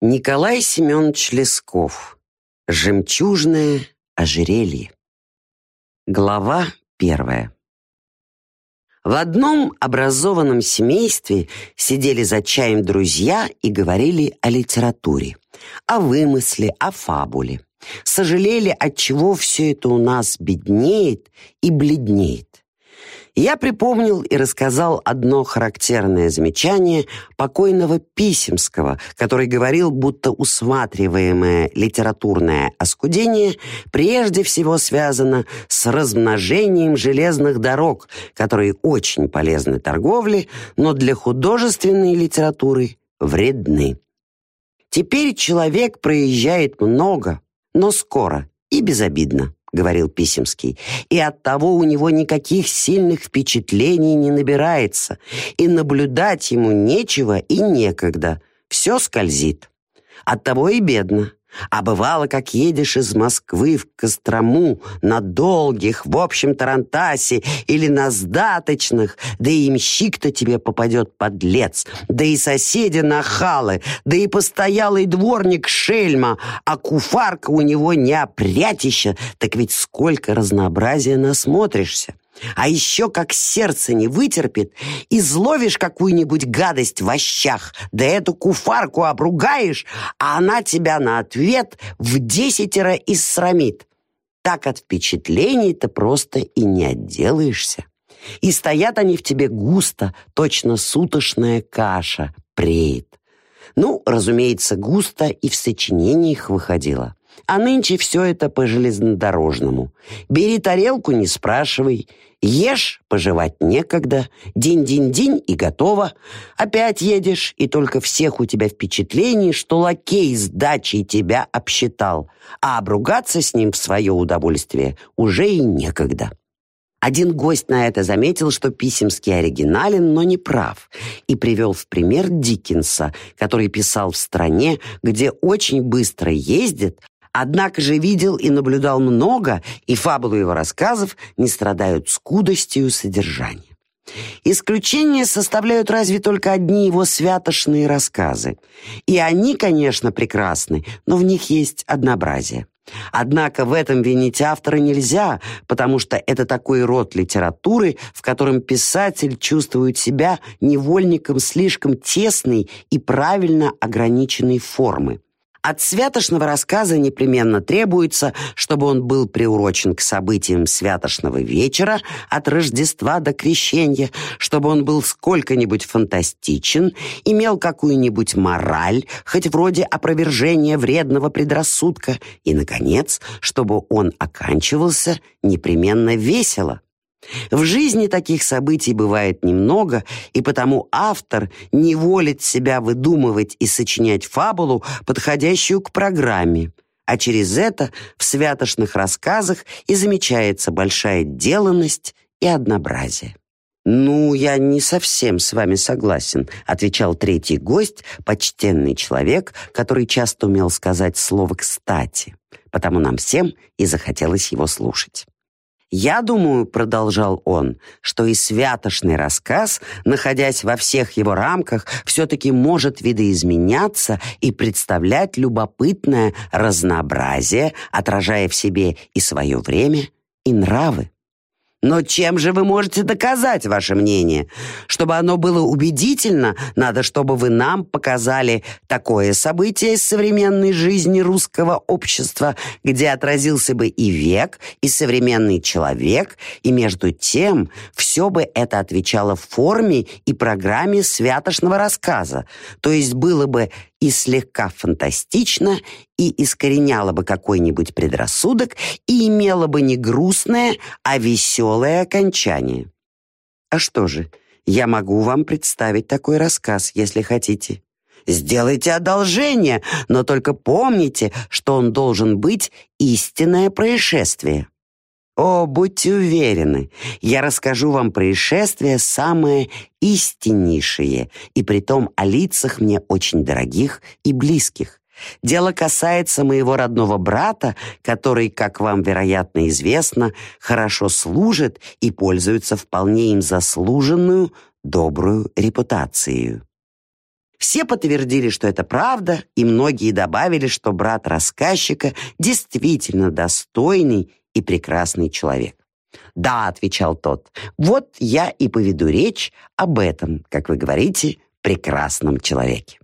Николай Семенович Лесков. Жемчужное ожерелье. Глава первая. В одном образованном семействе сидели за чаем друзья и говорили о литературе, о вымысле, о фабуле. Сожалели, от чего все это у нас беднеет и бледнеет. Я припомнил и рассказал одно характерное замечание покойного Писемского, который говорил, будто усматриваемое литературное оскудение прежде всего связано с размножением железных дорог, которые очень полезны торговле, но для художественной литературы вредны. Теперь человек проезжает много, но скоро и безобидно. — говорил Писемский, «и оттого у него никаких сильных впечатлений не набирается, и наблюдать ему нечего и некогда, все скользит. Оттого и бедно. А бывало, как едешь из Москвы в Кострому на долгих, в общем тарантасе или на сдаточных, да и имщик-то тебе попадет подлец, да и соседи нахалы, да и постоялый дворник шельма, а куфарка у него не опрятища, так ведь сколько разнообразия насмотришься. А еще как сердце не вытерпит, изловишь какую-нибудь гадость в ощах, да эту куфарку обругаешь, а она тебя на ответ в десятеро иссрамит. Так от впечатлений-то просто и не отделаешься. И стоят они в тебе густо, точно сутошная каша преет. Ну, разумеется, густо и в сочинениях выходило. А нынче все это по железнодорожному. Бери тарелку, не спрашивай. Ешь, пожевать некогда. День-день-день и готово. Опять едешь, и только всех у тебя впечатлений, что лакей с дачей тебя обсчитал. А обругаться с ним в свое удовольствие уже и некогда. Один гость на это заметил, что Писемский оригинален, но не прав, и привел в пример Диккенса, который писал в стране, где очень быстро ездят, Однако же видел и наблюдал много, и фабулы его рассказов не страдают скудостью содержания. Исключение составляют разве только одни его святошные рассказы. И они, конечно, прекрасны, но в них есть однообразие. Однако в этом винить автора нельзя, потому что это такой род литературы, в котором писатель чувствует себя невольником слишком тесной и правильно ограниченной формы. От святошного рассказа непременно требуется, чтобы он был приурочен к событиям святошного вечера от Рождества до Крещения, чтобы он был сколько-нибудь фантастичен, имел какую-нибудь мораль, хоть вроде опровержения вредного предрассудка, и, наконец, чтобы он оканчивался непременно весело. В жизни таких событий бывает немного, и потому автор не волит себя выдумывать и сочинять фабулу, подходящую к программе. А через это в святошных рассказах и замечается большая деланность и однообразие. «Ну, я не совсем с вами согласен», — отвечал третий гость, почтенный человек, который часто умел сказать слово «кстати», потому нам всем и захотелось его слушать. «Я думаю, — продолжал он, — что и святошный рассказ, находясь во всех его рамках, все-таки может видоизменяться и представлять любопытное разнообразие, отражая в себе и свое время, и нравы. Но чем же вы можете доказать ваше мнение? Чтобы оно было убедительно, надо, чтобы вы нам показали такое событие из современной жизни русского общества, где отразился бы и век, и современный человек, и между тем все бы это отвечало форме и программе святошного рассказа, то есть было бы и слегка фантастично, и искореняло бы какой-нибудь предрассудок, и имело бы не грустное, а веселое окончание. А что же, я могу вам представить такой рассказ, если хотите. Сделайте одолжение, но только помните, что он должен быть истинное происшествие. О, будьте уверены, я расскажу вам происшествие самое истиннейшее, и притом о лицах мне очень дорогих и близких. Дело касается моего родного брата, который, как вам, вероятно, известно, хорошо служит и пользуется вполне им заслуженную добрую репутацией. Все подтвердили, что это правда, и многие добавили, что брат рассказчика действительно достойный и прекрасный человек. «Да», — отвечал тот, — «вот я и поведу речь об этом, как вы говорите, прекрасном человеке».